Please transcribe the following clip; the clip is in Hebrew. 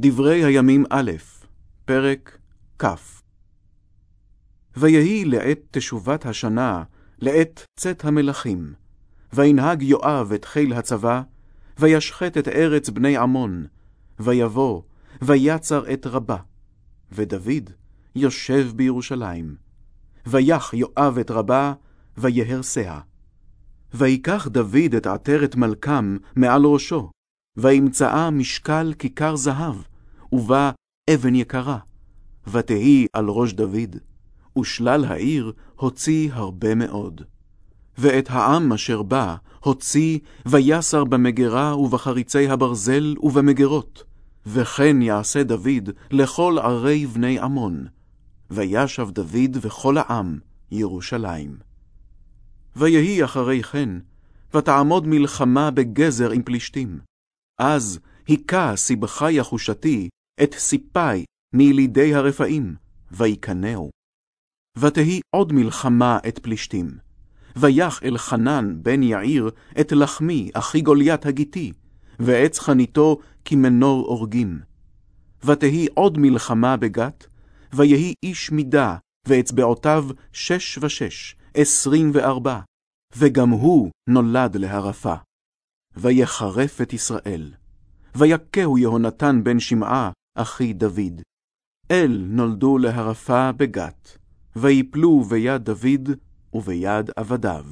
דברי הימים א', פרק כ'. ויהי לעת תשובת השנה, לעת צאת המלכים. וינהג יואב את חיל הצבא, וישחט את ארץ בני עמון, ויבוא, ויצר את רבה. ודוד יושב בירושלים. ויח יואב את רבה, ויהרסיה. ויקח דוד את עטרת מלכם מעל ראשו, וימצאה משקל כיכר זהב, ובה אבן יקרה, ותהי על ראש דוד, ושלל העיר הוציא הרבה מאוד. ואת העם אשר בא הוציא, ויסר במגרה ובחריצי הברזל ובמגרות, וכן יעשה דוד לכל ערי בני עמון. וישב דוד וכל העם ירושלים. ויהי אחרי כן, ותעמוד מלחמה בגזר עם פלישתים. אז היכה סיבכה יחושתי את סיפי מילידי הרפאים, ויקנאו. ותהי עוד מלחמה את פלישתים. ויח אלחנן בן יעיר את לחמי אחי גוליית הגיתי, ועץ חניתו כמנור אורגים. ותהי עוד מלחמה בגת, ויהי איש מידה, ואצבעותיו שש ושש, עשרים וארבע, וגם הוא נולד להרפה. ויחרף את ישראל, ויכהו יהונתן בן שמעה, אחי דוד. אל נולדו להרפה בגת, ויפלו ביד דוד וביד עבדיו.